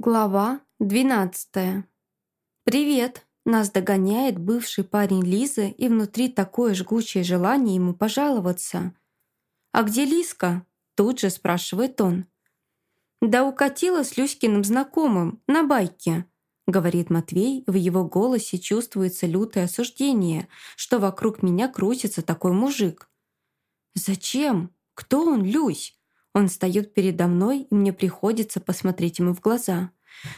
Глава 12. «Привет!» Нас догоняет бывший парень Лизы, и внутри такое жгучее желание ему пожаловаться. «А где Лизка?» Тут же спрашивает он. «Да укатила с Люськиным знакомым, на байке», говорит Матвей, в его голосе чувствуется лютое осуждение, что вокруг меня крутится такой мужик. «Зачем? Кто он, Люсь?» Он встает передо мной, и мне приходится посмотреть ему в глаза.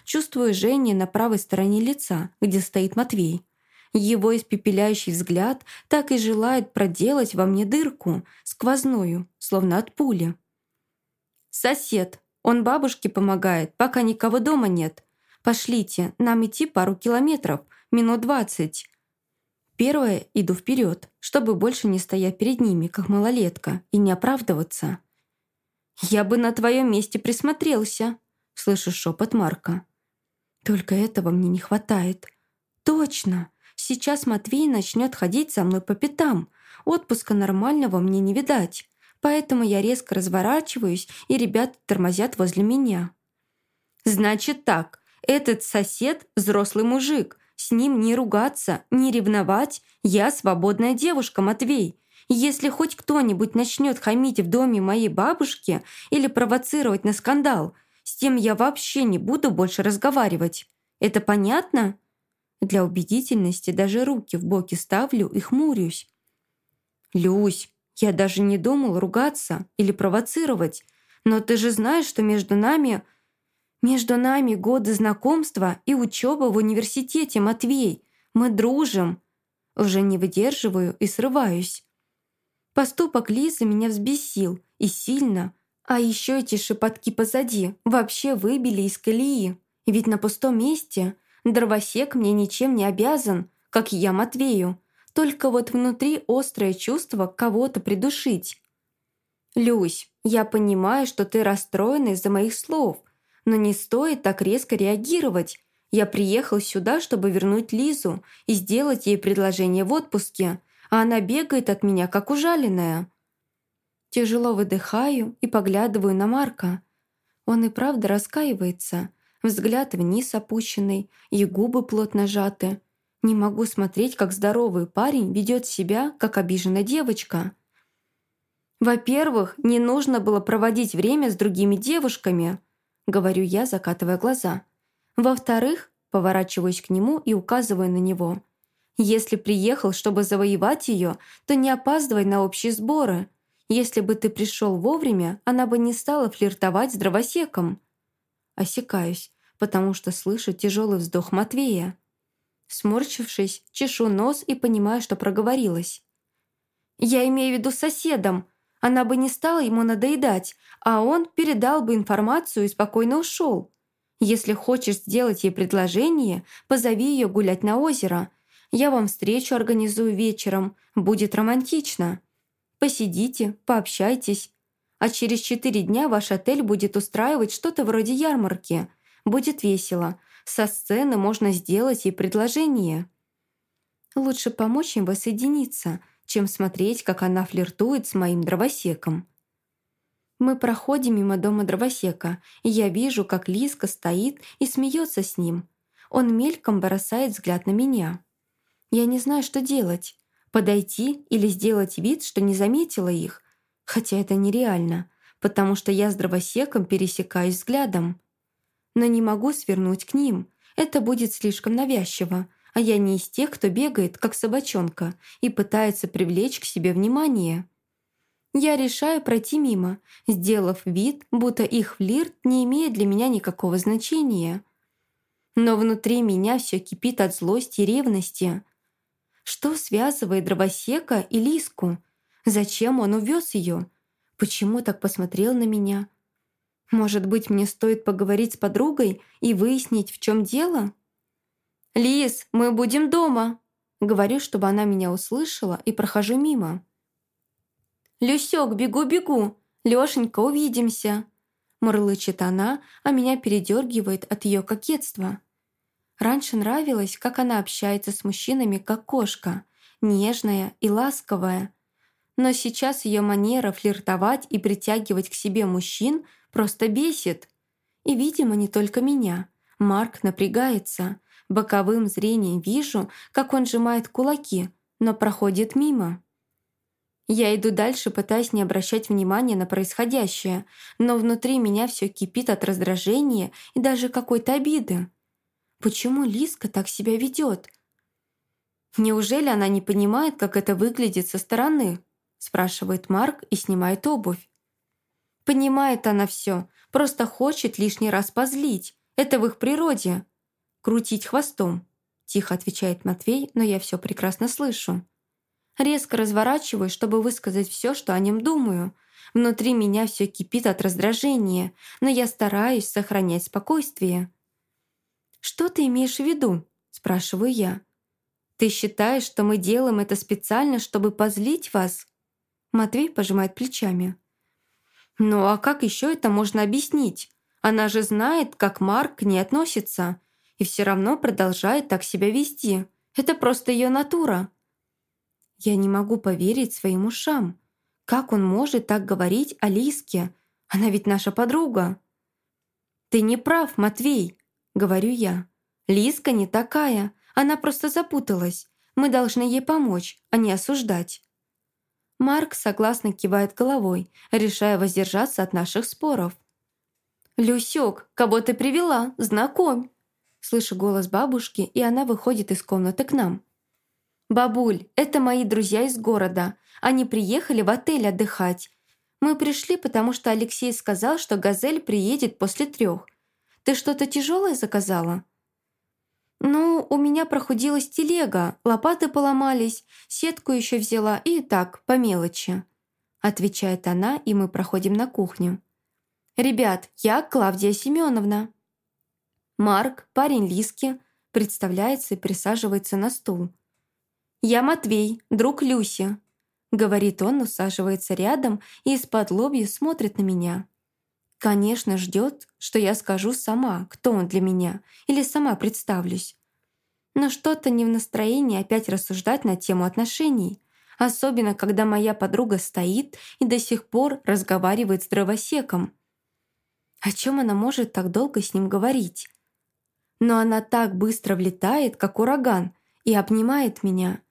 Чувствую жжение на правой стороне лица, где стоит Матвей. Его испепеляющий взгляд так и желает проделать во мне дырку, сквозную, словно от пули. «Сосед. Он бабушке помогает, пока никого дома нет. Пошлите, нам идти пару километров, минут двадцать». Первое иду вперед, чтобы больше не стоять перед ними, как малолетка, и не оправдываться. «Я бы на твоем месте присмотрелся», — слышу шепот Марка. «Только этого мне не хватает». «Точно! Сейчас Матвей начнет ходить за мной по пятам. Отпуска нормального мне не видать. Поэтому я резко разворачиваюсь, и ребята тормозят возле меня». «Значит так, этот сосед — взрослый мужик. С ним не ругаться, не ревновать. Я свободная девушка, Матвей. Если хоть кто-нибудь начнет хамить в доме моей бабушки или провоцировать на скандал, с тем я вообще не буду больше разговаривать. Это понятно? Для убедительности даже руки в боки ставлю и хмурюсь. «Люсь, я даже не думал ругаться или провоцировать, но ты же знаешь, что между нами...» «Между нами годы знакомства и учеба в университете, Матвей. Мы дружим». Уже не выдерживаю и срываюсь. Поступок Лизы меня взбесил, и сильно. А еще эти шепотки позади вообще выбили из колеи. Ведь на пустом месте дровосек мне ничем не обязан, как я Матвею. Только вот внутри острое чувство кого-то придушить. «Люсь, я понимаю, что ты расстроена из-за моих слов, но не стоит так резко реагировать. Я приехал сюда, чтобы вернуть Лизу и сделать ей предложение в отпуске, а она бегает от меня, как ужаленная. Тяжело выдыхаю и поглядываю на Марка. Он и правда раскаивается. Взгляд вниз опущенный, и губы плотно сжаты. Не могу смотреть, как здоровый парень ведет себя, как обиженная девочка. «Во-первых, не нужно было проводить время с другими девушками», говорю я, закатывая глаза. «Во-вторых, поворачиваюсь к нему и указываю на него. Если приехал, чтобы завоевать ее, то не опаздывай на общие сборы. Если бы ты пришел вовремя, она бы не стала флиртовать с дровосеком. Осекаюсь, потому что слышу тяжелый вздох Матвея. Сморчившись, чешу нос и понимаю, что проговорилась. «Я имею в виду соседом. Она бы не стала ему надоедать, а он передал бы информацию и спокойно ушел. Если хочешь сделать ей предложение, позови ее гулять на озеро. Я вам встречу организую вечером. Будет романтично. Посидите, пообщайтесь. А через четыре дня ваш отель будет устраивать что-то вроде ярмарки. Будет весело. Со сцены можно сделать ей предложение. Лучше помочь им воссоединиться, чем смотреть, как она флиртует с моим дровосеком. Мы проходим мимо дома дровосека, и я вижу, как Лиска стоит и смеется с ним. Он мельком бросает взгляд на меня. Я не знаю, что делать. Подойти или сделать вид, что не заметила их. Хотя это нереально, потому что я с дровосеком пересекаюсь взглядом. Но не могу свернуть к ним. Это будет слишком навязчиво, а я не из тех, кто бегает, как собачонка, и пытается привлечь к себе внимание. Я решаю пройти мимо, сделав вид, будто их флирт не имеет для меня никакого значения. Но внутри меня все кипит от злости и ревности. Что связывает дровосека и Лиску? Зачем он увез ее? Почему так посмотрел на меня? Может быть, мне стоит поговорить с подругой и выяснить, в чем дело? «Лис, мы будем дома!» Говорю, чтобы она меня услышала, и прохожу мимо. «Люсёк, бегу-бегу! Лёшенька, увидимся!» Мурлычет она, а меня передергивает от ее кокетства. Раньше нравилось, как она общается с мужчинами, как кошка, нежная и ласковая. Но сейчас ее манера флиртовать и притягивать к себе мужчин просто бесит. И, видимо, не только меня. Марк напрягается. Боковым зрением вижу, как он сжимает кулаки, но проходит мимо. Я иду дальше, пытаясь не обращать внимания на происходящее, но внутри меня все кипит от раздражения и даже какой-то обиды. Почему Лиска так себя ведет? Неужели она не понимает, как это выглядит со стороны? спрашивает Марк и снимает обувь. Понимает она все, просто хочет лишний раз позлить. Это в их природе. Крутить хвостом. Тихо отвечает Матвей, но я все прекрасно слышу. Резко разворачиваюсь, чтобы высказать все, что о нем думаю. Внутри меня все кипит от раздражения, но я стараюсь сохранять спокойствие. «Что ты имеешь в виду?» – спрашиваю я. «Ты считаешь, что мы делаем это специально, чтобы позлить вас?» Матвей пожимает плечами. «Ну а как еще это можно объяснить? Она же знает, как Марк к ней относится, и все равно продолжает так себя вести. Это просто ее натура». Я не могу поверить своим ушам. Как он может так говорить о Лиске? Она ведь наша подруга. «Ты не прав, Матвей», — говорю я. «Лиска не такая. Она просто запуталась. Мы должны ей помочь, а не осуждать». Марк согласно кивает головой, решая воздержаться от наших споров. «Люсёк, кого ты привела? Знакомь!» Слышу голос бабушки, и она выходит из комнаты к нам. «Бабуль, это мои друзья из города. Они приехали в отель отдыхать. Мы пришли, потому что Алексей сказал, что «Газель» приедет после трех. Ты что-то тяжелое заказала?» «Ну, у меня прохудилась телега, лопаты поломались, сетку еще взяла и так, по мелочи», отвечает она, и мы проходим на кухню. «Ребят, я Клавдия Семеновна». Марк, парень Лиски, представляется и присаживается на стул. «Я Матвей, друг Люси», — говорит он, усаживается рядом и из-под лобья смотрит на меня. Конечно, ждет, что я скажу сама, кто он для меня, или сама представлюсь. Но что-то не в настроении опять рассуждать на тему отношений, особенно когда моя подруга стоит и до сих пор разговаривает с дровосеком. О чем она может так долго с ним говорить? Но она так быстро влетает, как ураган, и обнимает меня —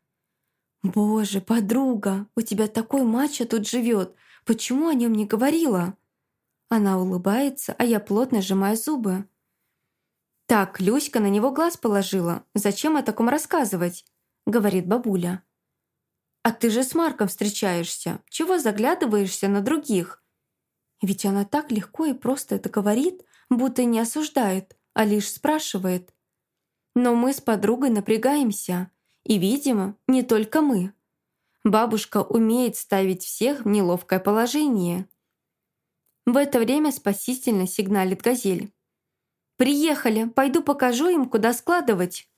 «Боже, подруга, у тебя такой мачо тут живет. Почему о нем не говорила?» Она улыбается, а я плотно сжимаю зубы. «Так, Люська на него глаз положила. Зачем о таком рассказывать?» — говорит бабуля. «А ты же с Марком встречаешься. Чего заглядываешься на других?» Ведь она так легко и просто это говорит, будто не осуждает, а лишь спрашивает. Но мы с подругой напрягаемся. И, видимо, не только мы. Бабушка умеет ставить всех в неловкое положение. В это время спасительно сигналит газель. «Приехали, пойду покажу им, куда складывать».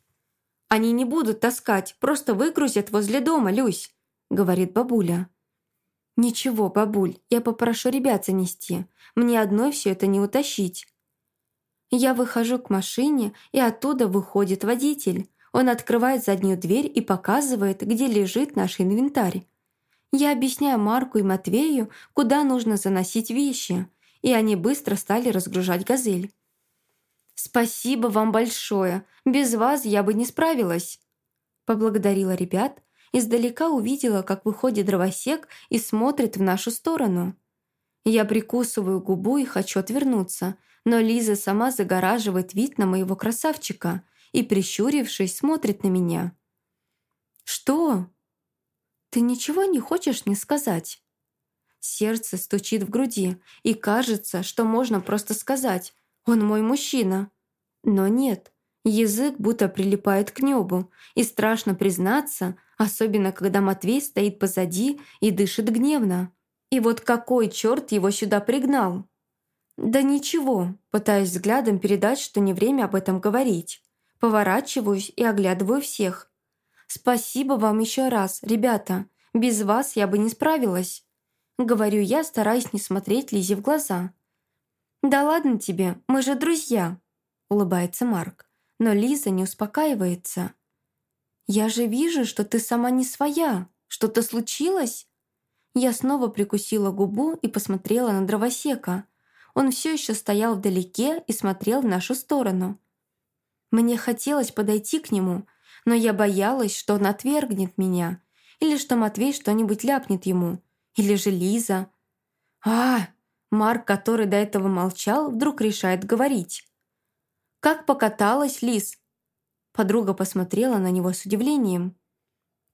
«Они не будут таскать, просто выгрузят возле дома, Люсь», — говорит бабуля. «Ничего, бабуль, я попрошу ребят занести. Мне одной все это не утащить». Я выхожу к машине, и оттуда выходит водитель. Он открывает заднюю дверь и показывает, где лежит наш инвентарь. Я объясняю Марку и Матвею, куда нужно заносить вещи, и они быстро стали разгружать «Газель». «Спасибо вам большое. Без вас я бы не справилась». Поблагодарила ребят, издалека увидела, как выходит дровосек и смотрит в нашу сторону. Я прикусываю губу и хочу отвернуться, но Лиза сама загораживает вид на моего красавчика, и, прищурившись, смотрит на меня. «Что? Ты ничего не хочешь мне сказать?» Сердце стучит в груди, и кажется, что можно просто сказать «Он мой мужчина». Но нет, язык будто прилипает к небу, и страшно признаться, особенно когда Матвей стоит позади и дышит гневно. И вот какой черт его сюда пригнал? Да ничего, пытаясь взглядом передать, что не время об этом говорить. Поворачиваюсь и оглядываю всех. «Спасибо вам еще раз, ребята. Без вас я бы не справилась». Говорю я, стараясь не смотреть Лизе в глаза. «Да ладно тебе, мы же друзья», — улыбается Марк. Но Лиза не успокаивается. «Я же вижу, что ты сама не своя. Что-то случилось?» Я снова прикусила губу и посмотрела на дровосека. Он все еще стоял вдалеке и смотрел в нашу сторону. Мне хотелось подойти к нему, но я боялась, что он отвергнет меня, или что Матвей что-нибудь ляпнет ему, или же Лиза. А, Марк, который до этого молчал, вдруг решает говорить. «Как покаталась, Лиз?» Подруга посмотрела на него с удивлением.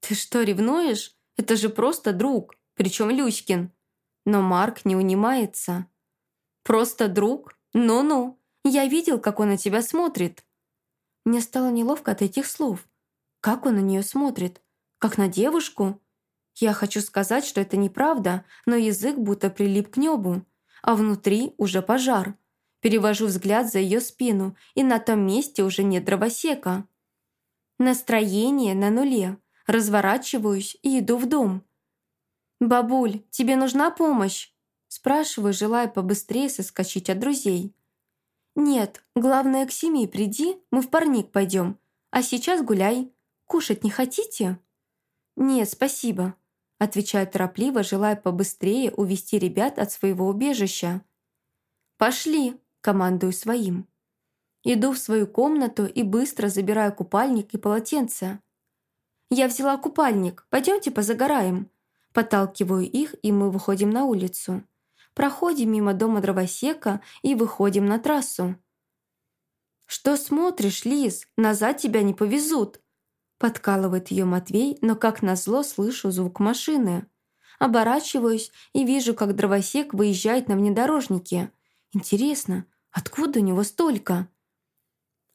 «Ты что, ревнуешь? Это же просто друг, причем Люськин». Но Марк не унимается. «Просто друг? Ну-ну, я видел, как он на тебя смотрит». Мне стало неловко от этих слов. Как он на нее смотрит? Как на девушку? Я хочу сказать, что это неправда, но язык будто прилип к небу, а внутри уже пожар. Перевожу взгляд за ее спину, и на том месте уже нет дровосека. Настроение на нуле. Разворачиваюсь и иду в дом. «Бабуль, тебе нужна помощь?» Спрашиваю, желая побыстрее соскочить от друзей. «Нет, главное, к семье приди, мы в парник пойдем. А сейчас гуляй. Кушать не хотите?» «Нет, спасибо», отвечаю торопливо, желая побыстрее увести ребят от своего убежища. «Пошли!» – командую своим. Иду в свою комнату и быстро забираю купальник и полотенце. «Я взяла купальник, пойдемте позагораем». Подталкиваю их, и мы выходим на улицу. Проходим мимо дома дровосека и выходим на трассу. «Что смотришь, Лиз? Назад тебя не повезут!» Подкалывает ее Матвей, но как назло слышу звук машины. Оборачиваюсь и вижу, как дровосек выезжает на внедорожнике. Интересно, откуда у него столько?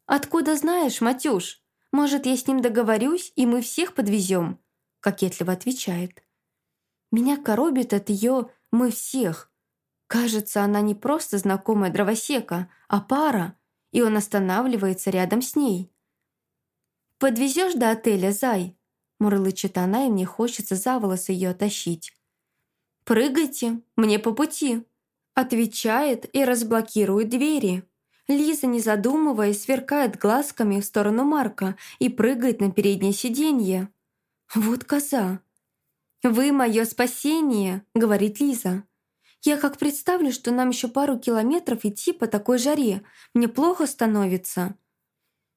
«Откуда знаешь, Матюш? Может, я с ним договорюсь, и мы всех подвезем?» Кокетливо отвечает. Меня коробит от ее «мы всех». Кажется, она не просто знакомая дровосека, а пара, и он останавливается рядом с ней. «Подвезешь до отеля, зай?» Мурлычет она, и мне хочется за волосы ее оттащить. «Прыгайте, мне по пути», отвечает и разблокирует двери. Лиза, не задумываясь, сверкает глазками в сторону Марка и прыгает на переднее сиденье. «Вот коза!» «Вы мое спасение», — говорит Лиза. «Я как представлю, что нам еще пару километров идти по такой жаре, мне плохо становится».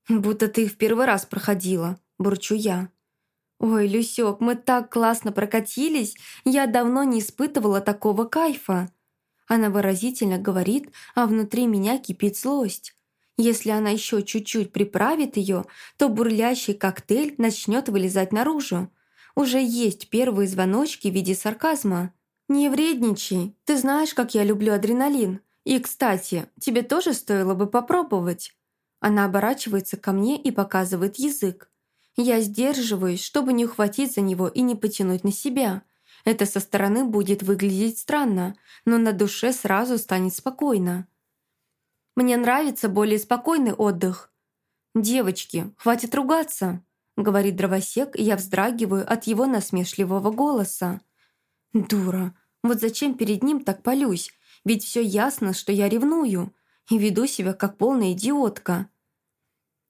«Будто ты в первый раз проходила», — бурчу я. «Ой, Люсек, мы так классно прокатились, я давно не испытывала такого кайфа». Она выразительно говорит, а внутри меня кипит злость. Если она еще чуть-чуть приправит ее, то бурлящий коктейль начнет вылезать наружу. Уже есть первые звоночки в виде сарказма. «Не вредничай, ты знаешь, как я люблю адреналин. И, кстати, тебе тоже стоило бы попробовать». Она оборачивается ко мне и показывает язык. Я сдерживаюсь, чтобы не ухватить за него и не потянуть на себя – это со стороны будет выглядеть странно, но на душе сразу станет спокойно. Мне нравится более спокойный отдых. «Девочки, хватит ругаться», — говорит дровосек, и я вздрагиваю от его насмешливого голоса. «Дура, вот зачем перед ним так полюсь? Ведь все ясно, что я ревную и веду себя как полная идиотка».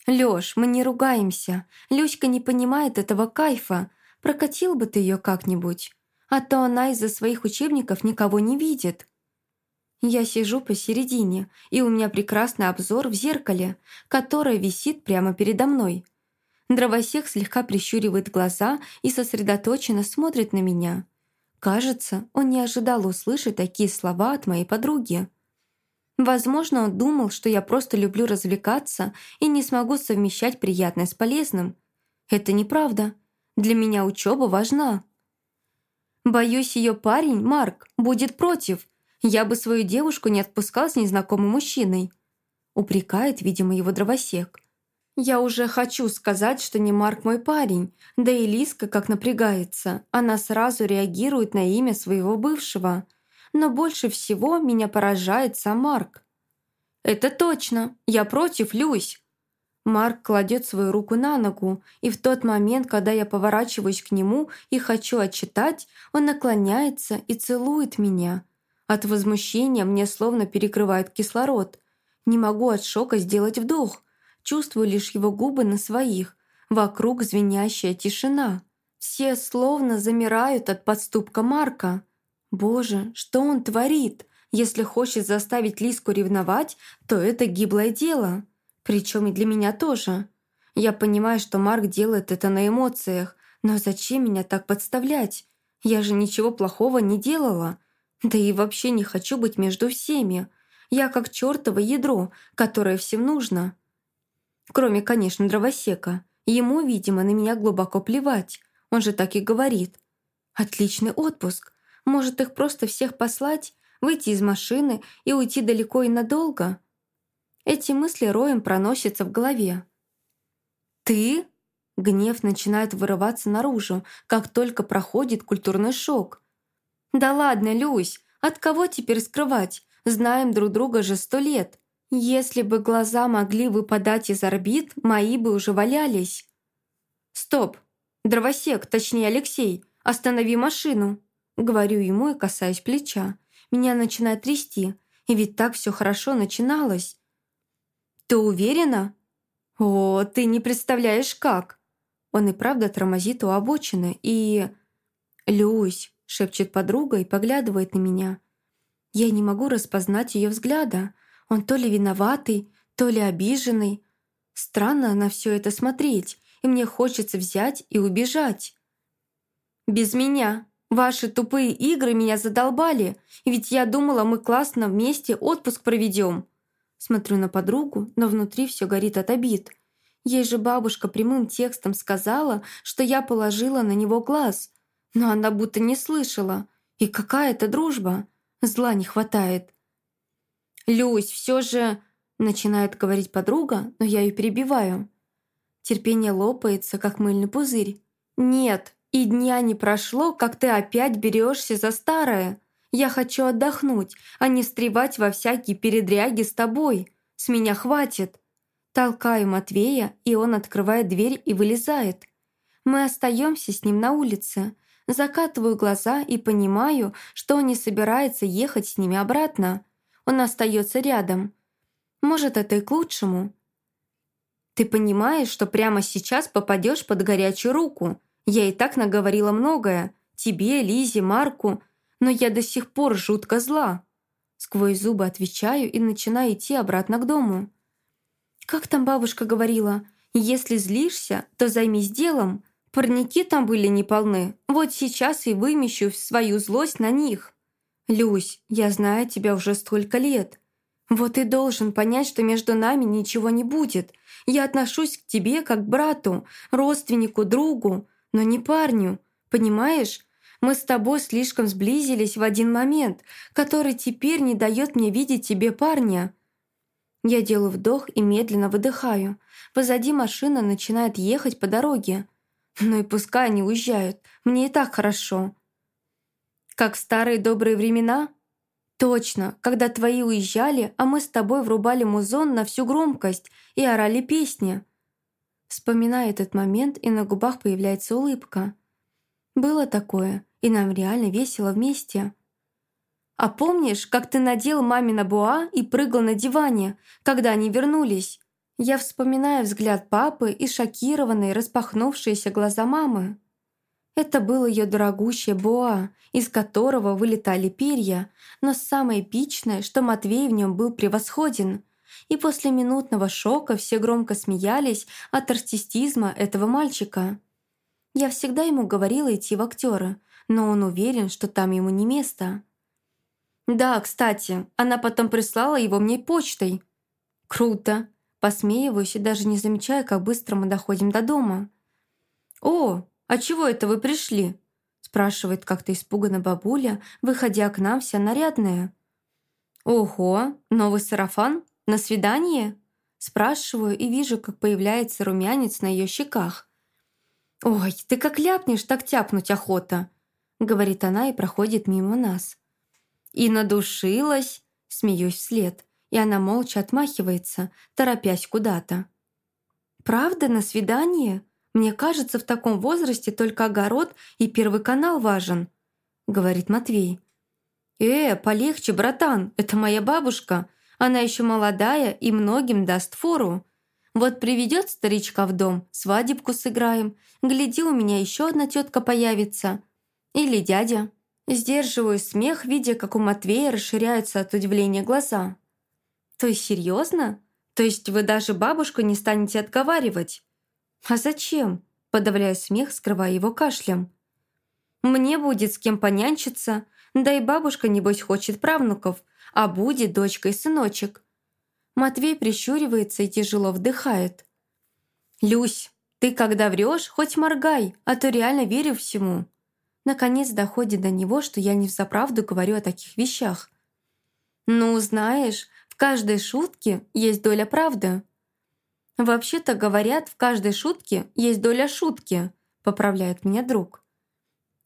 «Лёш, мы не ругаемся. Люська не понимает этого кайфа. Прокатил бы ты ее как-нибудь а то она из-за своих учебников никого не видит. Я сижу посередине, и у меня прекрасный обзор в зеркале, которое висит прямо передо мной. Дровосек слегка прищуривает глаза и сосредоточенно смотрит на меня. Кажется, он не ожидал услышать такие слова от моей подруги. Возможно, он думал, что я просто люблю развлекаться и не смогу совмещать приятное с полезным. Это неправда. Для меня учеба важна. Боюсь, ее парень, Марк, будет против. Я бы свою девушку не отпускал с незнакомым мужчиной. Упрекает, видимо, его дровосек. Я уже хочу сказать, что не Марк мой парень, да и Лиска как напрягается. Она сразу реагирует на имя своего бывшего. Но больше всего меня поражает сам Марк. «Это точно. Я против, Люсь. Марк кладет свою руку на ногу, и в тот момент, когда я поворачиваюсь к нему и хочу отчитать, он наклоняется и целует меня. От возмущения мне словно перекрывает кислород. Не могу от шока сделать вдох. Чувствую лишь его губы на своих. Вокруг звенящая тишина. Все словно замирают от подступка Марка. Боже, что он творит? Если хочет заставить Лиску ревновать, то это гиблое дело. Причем и для меня тоже. Я понимаю, что Марк делает это на эмоциях, но зачем меня так подставлять? Я же ничего плохого не делала. Да и вообще не хочу быть между всеми. Я как чертово ядро, которое всем нужно. Кроме, конечно, дровосека. Ему, видимо, на меня глубоко плевать. Он же так и говорит. Отличный отпуск. Может, их просто всех послать, выйти из машины и уйти далеко и надолго? Эти мысли роем проносятся в голове. «Ты?» Гнев начинает вырываться наружу, как только проходит культурный шок. «Да ладно, Люсь, от кого теперь скрывать? Знаем друг друга же сто лет. Если бы глаза могли выпадать из орбит, мои бы уже валялись». «Стоп! Дровосек, точнее Алексей, останови машину!» Говорю ему и касаюсь плеча. Меня начинает трясти, и ведь так все хорошо начиналось. «Ты уверена?» «О, ты не представляешь, как!» Он и правда тормозит у обочины и... «Люсь!» — шепчет подруга и поглядывает на меня. Я не могу распознать ее взгляда. Он то ли виноватый, то ли обиженный. Странно на все это смотреть, и мне хочется взять и убежать. «Без меня!» Ваши тупые игры меня задолбали, ведь я думала, мы классно вместе отпуск проведем. Смотрю на подругу, но внутри все горит от обид. Ей же бабушка прямым текстом сказала, что я положила на него глаз. Но она будто не слышала. И какая это дружба? Зла не хватает. «Люсь, все же...» Начинает говорить подруга, но я ее перебиваю. Терпение лопается, как мыльный пузырь. «Нет, и дня не прошло, как ты опять берешься за старое. Я хочу отдохнуть, а не стревать во всякие передряги с тобой. С меня хватит». Толкаю Матвея, и он открывает дверь и вылезает. Мы остаемся с ним на улице. Закатываю глаза и понимаю, что он не собирается ехать с ними обратно. Он остается рядом. Может, это и к лучшему. Ты понимаешь, что прямо сейчас попадешь под горячую руку, я и так наговорила многое. Тебе, Лизе, Марку. Но я до сих пор жутко зла. Сквозь зубы отвечаю и начинаю идти обратно к дому. Как там бабушка говорила? Если злишься, то займись делом. Парники там были неполны. Вот сейчас и вымещу свою злость на них. Люсь, я знаю тебя уже столько лет. Вот ты должен понять, что между нами ничего не будет. Я отношусь к тебе как к брату, родственнику, другу но не парню. Понимаешь? Мы с тобой слишком сблизились в один момент, который теперь не дает мне видеть тебе парня». Я делаю вдох и медленно выдыхаю. Позади машина начинает ехать по дороге. Ну и пускай они уезжают, мне и так хорошо. Как в старые добрые времена? Точно, когда твои уезжали, а мы с тобой врубали музон на всю громкость и орали песни. Вспоминаю этот момент, и на губах появляется улыбка. Было такое, и нам реально весело вместе. «А помнишь, как ты надел мамина буа и прыгал на диване, когда они вернулись?» Я вспоминаю взгляд папы и шокированные распахнувшиеся глаза мамы. Это был ее дорогущее буа, из которого вылетали перья, но самое эпичное, что Матвей в нем был превосходен – и после минутного шока все громко смеялись от артистизма этого мальчика. Я всегда ему говорила идти в актеры, но он уверен, что там ему не место. «Да, кстати, она потом прислала его мне почтой». «Круто!» Посмеиваюсь и даже не замечаю, как быстро мы доходим до дома. «О, а чего это вы пришли?» спрашивает как-то испуганно бабуля, выходя к нам вся нарядная. «Ого, новый сарафан?» «На свидание?» Спрашиваю и вижу, как появляется румянец на ее щеках. «Ой, ты как ляпнешь, так тяпнуть охота!» Говорит она и проходит мимо нас. «И надушилась!» Смеюсь вслед, и она молча отмахивается, торопясь куда-то. «Правда, на свидание? Мне кажется, в таком возрасте только огород и первый канал важен», говорит Матвей. «Э, полегче, братан, это моя бабушка. Она еще молодая и многим даст фору. Вот приведет старичка в дом, свадебку сыграем. Гляди, у меня еще одна тетка появится. Или дядя. Сдерживаю смех, видя, как у Матвея расширяются от удивления глаза. «То есть серьезно? То есть вы даже бабушку не станете отговаривать?» «А зачем?» – подавляю смех, скрывая его кашлем. «Мне будет с кем понянчиться, да и бабушка, небось, хочет правнуков, а будет дочка и сыночек». Матвей прищуривается и тяжело вдыхает. «Люсь, ты когда врешь, хоть моргай, а то реально верю всему». Наконец доходит до него, что я не взаправду говорю о таких вещах. «Ну, знаешь, в каждой шутке есть доля правды». «Вообще-то говорят, в каждой шутке есть доля шутки», поправляет меня друг.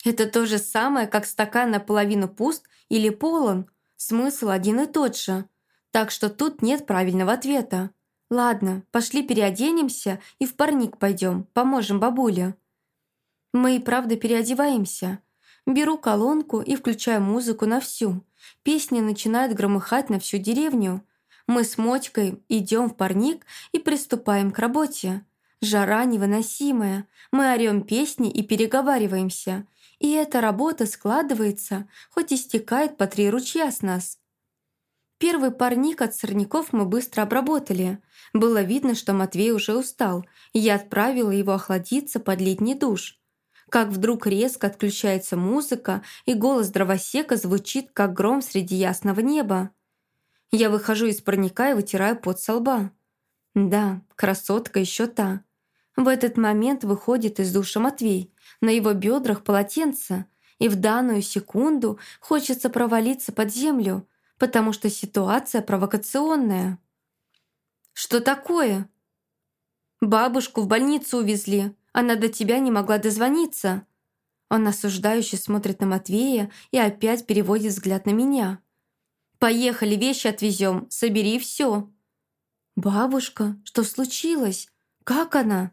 «Это то же самое, как стакан наполовину пуст или полон. Смысл один и тот же. Так что тут нет правильного ответа. Ладно, пошли переоденемся и в парник пойдем, поможем бабуле. Мы и правда переодеваемся. Беру колонку и включаю музыку на всю. Песни начинают громыхать на всю деревню. Мы с Мотькой идем в парник и приступаем к работе. Жара невыносимая. Мы орем песни и переговариваемся. И эта работа складывается, хоть и стекает по три ручья с нас. Первый парник от сорняков мы быстро обработали. Было видно, что Матвей уже устал, и я отправила его охладиться под летний душ. Как вдруг резко отключается музыка, и голос дровосека звучит, как гром среди ясного неба. Я выхожу из парника и вытираю пот со лба. Да, красотка еще та. В этот момент выходит из душа Матвей. На его бедрах полотенце, и в данную секунду хочется провалиться под землю, потому что ситуация провокационная. «Что такое?» «Бабушку в больницу увезли. Она до тебя не могла дозвониться». Он осуждающе смотрит на Матвея и опять переводит взгляд на меня. «Поехали, вещи отвезем, собери все». «Бабушка, что случилось? Как она?»